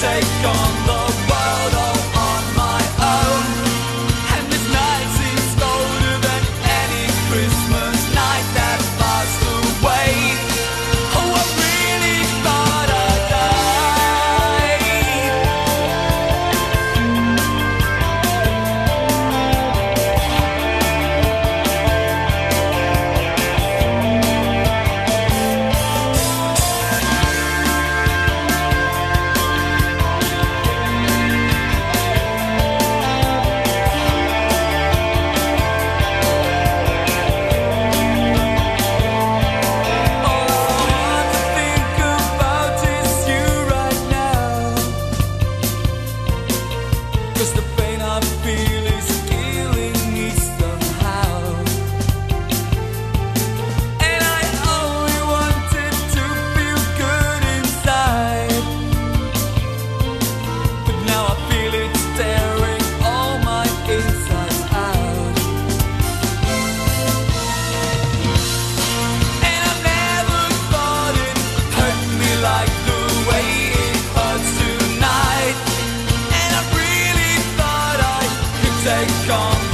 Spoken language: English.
take on I'm strong